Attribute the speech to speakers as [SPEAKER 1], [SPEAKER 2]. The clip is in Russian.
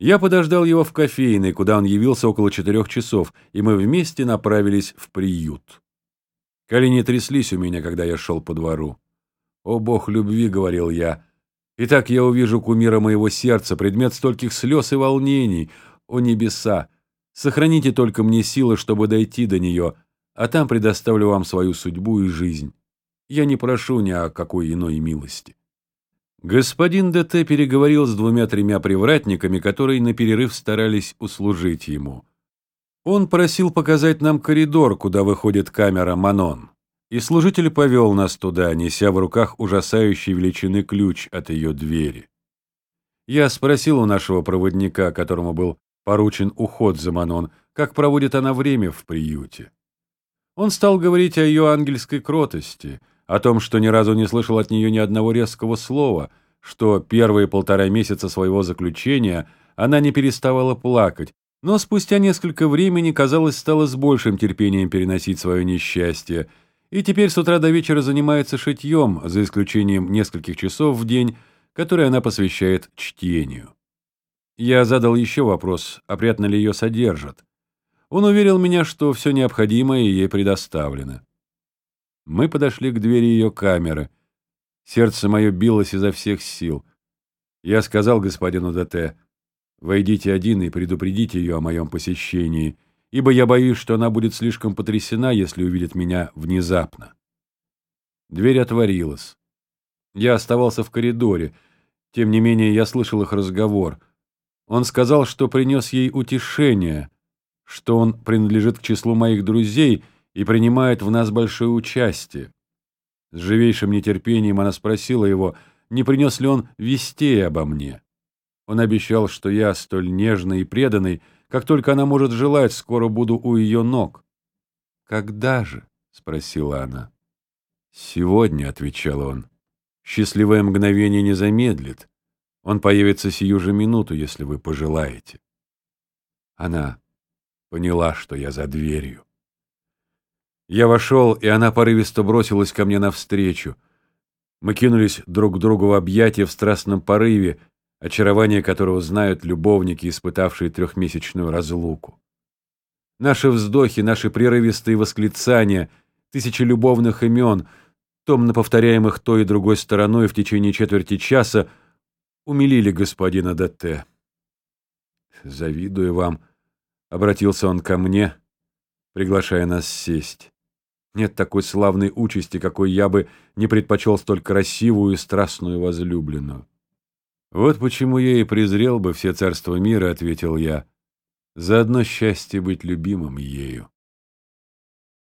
[SPEAKER 1] Я подождал его в кофейной, куда он явился около четырех часов, и мы вместе направились в приют. Колени тряслись у меня, когда я шел по двору. «О, Бог любви!» — говорил я. «Итак я увижу кумира моего сердца, предмет стольких слез и волнений. О, небеса! Сохраните только мне силы, чтобы дойти до нее, а там предоставлю вам свою судьбу и жизнь. Я не прошу ни о какой иной милости». Господин ДТ переговорил с двумя-тремя привратниками, которые на перерыв старались услужить ему. Он просил показать нам коридор, куда выходит камера «Манон». И служитель повел нас туда, неся в руках ужасающей величины ключ от ее двери. Я спросил у нашего проводника, которому был поручен уход за Манон, как проводит она время в приюте. Он стал говорить о ее ангельской кротости, о том, что ни разу не слышал от нее ни одного резкого слова, что первые полтора месяца своего заключения она не переставала плакать, но спустя несколько времени, казалось, стала с большим терпением переносить свое несчастье, и теперь с утра до вечера занимается шитьем, за исключением нескольких часов в день, которые она посвящает чтению. Я задал еще вопрос, опрятно ли ее содержат. Он уверил меня, что все необходимое ей предоставлено. Мы подошли к двери ее камеры. Сердце мое билось изо всех сил. Я сказал господину ДТ, «Войдите один и предупредите ее о моем посещении, ибо я боюсь, что она будет слишком потрясена, если увидит меня внезапно». Дверь отворилась. Я оставался в коридоре. Тем не менее, я слышал их разговор. Он сказал, что принес ей утешение, что он принадлежит к числу моих друзей — и принимает в нас большое участие. С живейшим нетерпением она спросила его, не принес ли он вестей обо мне. Он обещал, что я, столь нежный и преданный, как только она может желать, скоро буду у ее ног. «Когда же?» — спросила она. «Сегодня», — отвечал он. «Счастливое мгновение не замедлит. Он появится сию же минуту, если вы пожелаете». Она поняла, что я за дверью. Я вошел, и она порывисто бросилась ко мне навстречу. Мы кинулись друг к другу в объятия в страстном порыве, очарование которого знают любовники, испытавшие трехмесячную разлуку. Наши вздохи, наши прерывистые восклицания, тысячи любовных имен, томно повторяемых той и другой стороной в течение четверти часа, умилили господина Д.Т. «Завидую вам», — обратился он ко мне, приглашая нас сесть. Нет такой славной участи, какой я бы не предпочел столь красивую и страстную возлюбленную. Вот почему я и презрел бы все царства мира, — ответил я, — за одно счастье быть любимым ею.